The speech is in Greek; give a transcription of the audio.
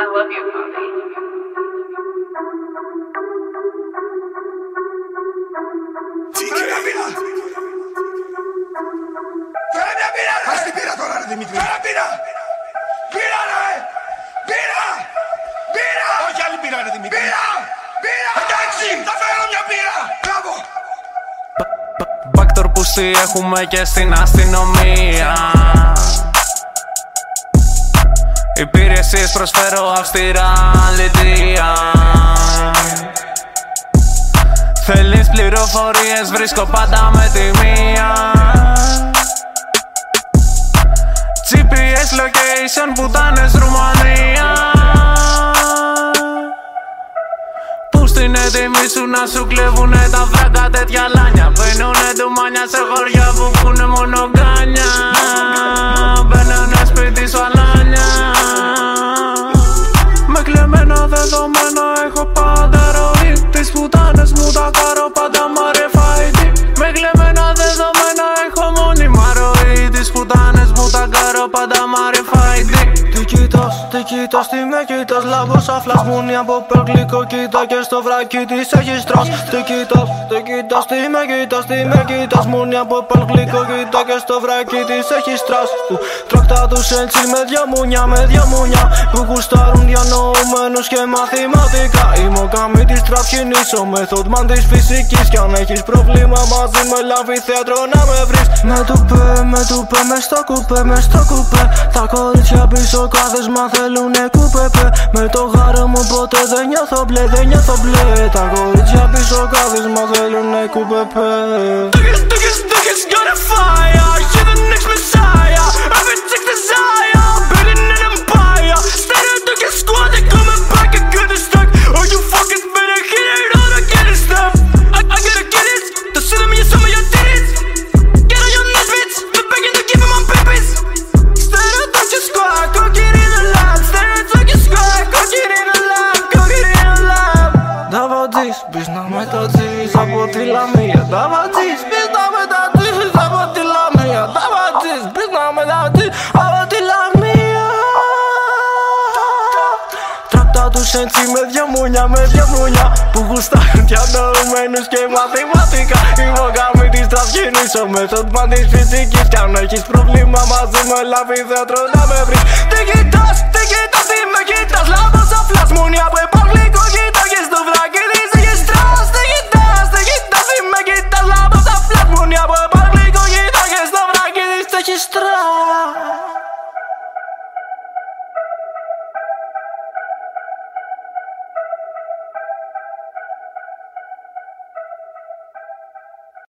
I love you, Bobby. Φέρε μια πίνα! Φέρε μια πίνα ρε! Ας την πίνα τώρα ρε Δημήτρη! Φέρε πίνα! Πίνα ρε! Πίνα! Πίνα! Όχι άλλη πίνα ρε Δημήτρη! Πίνα! Πίνα! Εντάξει! Θα φέρω μια πίνα! Μπράβο! Μπάκτορ που έχουμε και στην αστυνομία Υπηρεσίες προσφέρω αυστηρά λιτία Θέλεις πληροφορίες βρίσκω πάντα με τη μία. GPS location πουτάνες Ρουμανία. Που στην έτοιμη σου να σου κλέβουνε τα φράγκα τέτοια λάνια. Παίρνουνε μάνια σε χωριά που έχουνε μόνο τα καρώ πάντα τι κοιτάς, τι με κοιτάς Λάβω σαν φλασμούνι από περκλικό κοίτα Και στο βράκι της έχεις τρας Τι κοιτάς, τι κοιτάς, τι με κοιτάς Τι με κοιτάς, μουνι από περκλικό κοίτα Και στο βράκι της έχεις τρας Που τρώκτα τους έτσι με δυο μουνιά, με δυο μουνιά Που γουστάρουν διανοούμενους και μαθηματικά. Είμαι ο καμίτης τραυχινής, ο μεθόδμαν της φυσικής. Κι αν έχεις πρόβλημα μαζί με λάβει θέατρο να με βρεις. Με του πέ, με του πέ, μες στο κουπέ, μες στο κουπέ. Τα κορίτσια πίσω lune ku për për Me to gharë më botë edhe një thoble dhe një thoble Ta kohë i qapi shokavis ma dhe lune ku për për να μετατζήσεις από τη Λαμία Δαβατζής, πεις να μετατζήσεις από τη Λαμία Δαβατζής, πεις να μετατζήσεις από τη Λαμία. Τραπτά τους έτσι με δυο μουνιά, με δυο μουνιά Που γουστάρουν διανοούμενους και μαθηματικά. Είμαι ο καμίτης τραυκίνης, ο μεθόδμαν της φυσικής Κι αν έχεις πρόβλημα μαζί με λάβει θέατρο να με βρεις. Τι κοιτάς, τι κοιτάς страх